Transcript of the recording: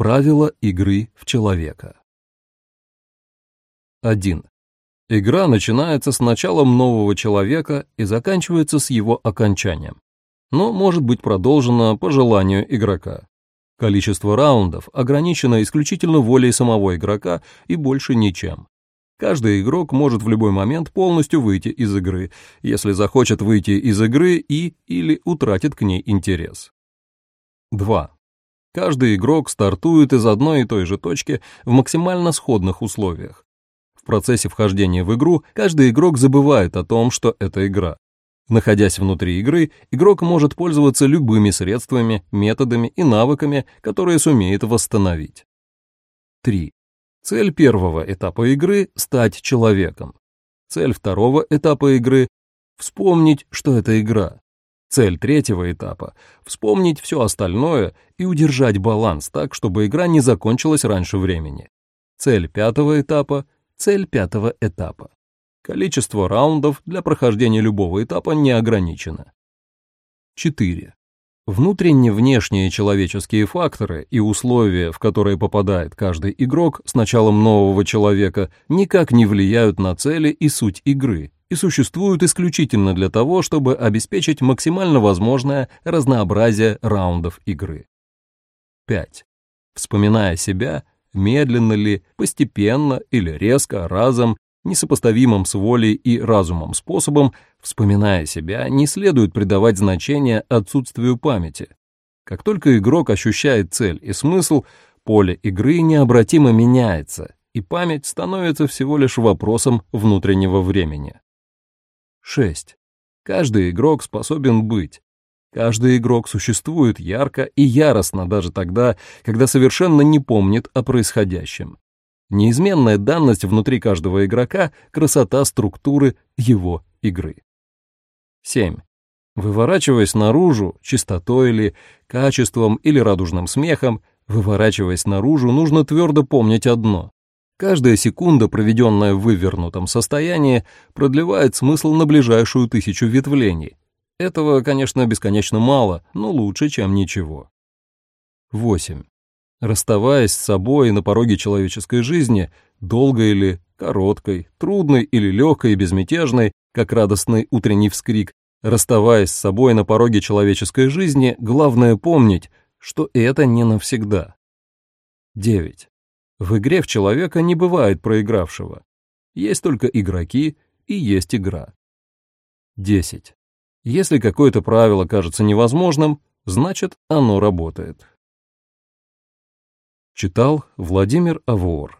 Правила игры в человека. 1. Игра начинается с началом нового человека и заканчивается с его окончанием, но может быть продолжена по желанию игрока. Количество раундов ограничено исключительно волей самого игрока и больше ничем. Каждый игрок может в любой момент полностью выйти из игры, если захочет выйти из игры и или утратит к ней интерес. 2. Каждый игрок стартует из одной и той же точки в максимально сходных условиях. В процессе вхождения в игру каждый игрок забывает о том, что это игра. Находясь внутри игры, игрок может пользоваться любыми средствами, методами и навыками, которые сумеет восстановить. 3. Цель первого этапа игры — стать человеком. Цель второго этапа игры — вспомнить, что это игра. Цель третьего этапа — вспомнить все остальное и удержать баланс так, чтобы игра не закончилась раньше времени. Цель пятого этапа — цель пятого этапа. Количество раундов для прохождения любого этапа не ограничено. 4. Внутренние внешние человеческие факторы и условия, в которые попадает каждый игрок с началом нового человека, никак не влияют на цели и суть игры и существуют исключительно для того, чтобы обеспечить максимально возможное разнообразие раундов игры. 5. Вспоминая себя, медленно ли, постепенно или резко, разом, несопоставимым с волей и разумом способом, вспоминая себя, не следует придавать значение отсутствию памяти. Как только игрок ощущает цель и смысл, поле игры необратимо меняется, и память становится всего лишь вопросом внутреннего времени. 6. Каждый игрок способен быть. Каждый игрок существует ярко и яростно даже тогда, когда совершенно не помнит о происходящем. Неизменная данность внутри каждого игрока — красота структуры его игры. 7. Выворачиваясь наружу, чистотой ли, качеством или радужным смехом, выворачиваясь наружу, нужно твердо помнить одно. Каждая секунда, проведенная в вывернутом состоянии, продлевает смысл на ближайшую тысячу ветвлений. Этого, конечно, бесконечно мало, но лучше, чем ничего. 8. Расставаясь с собой на пороге человеческой жизни, долгой или короткой, трудной или легкой и безмятежной, как радостный утренний вскрик, расставаясь с собой на пороге человеческой жизни, главное помнить, что это не навсегда. 9. В игре в человека не бывает проигравшего. Есть только игроки и есть игра. 10. Если какое-то правило кажется невозможным, значит оно работает. Читал Владимир Авор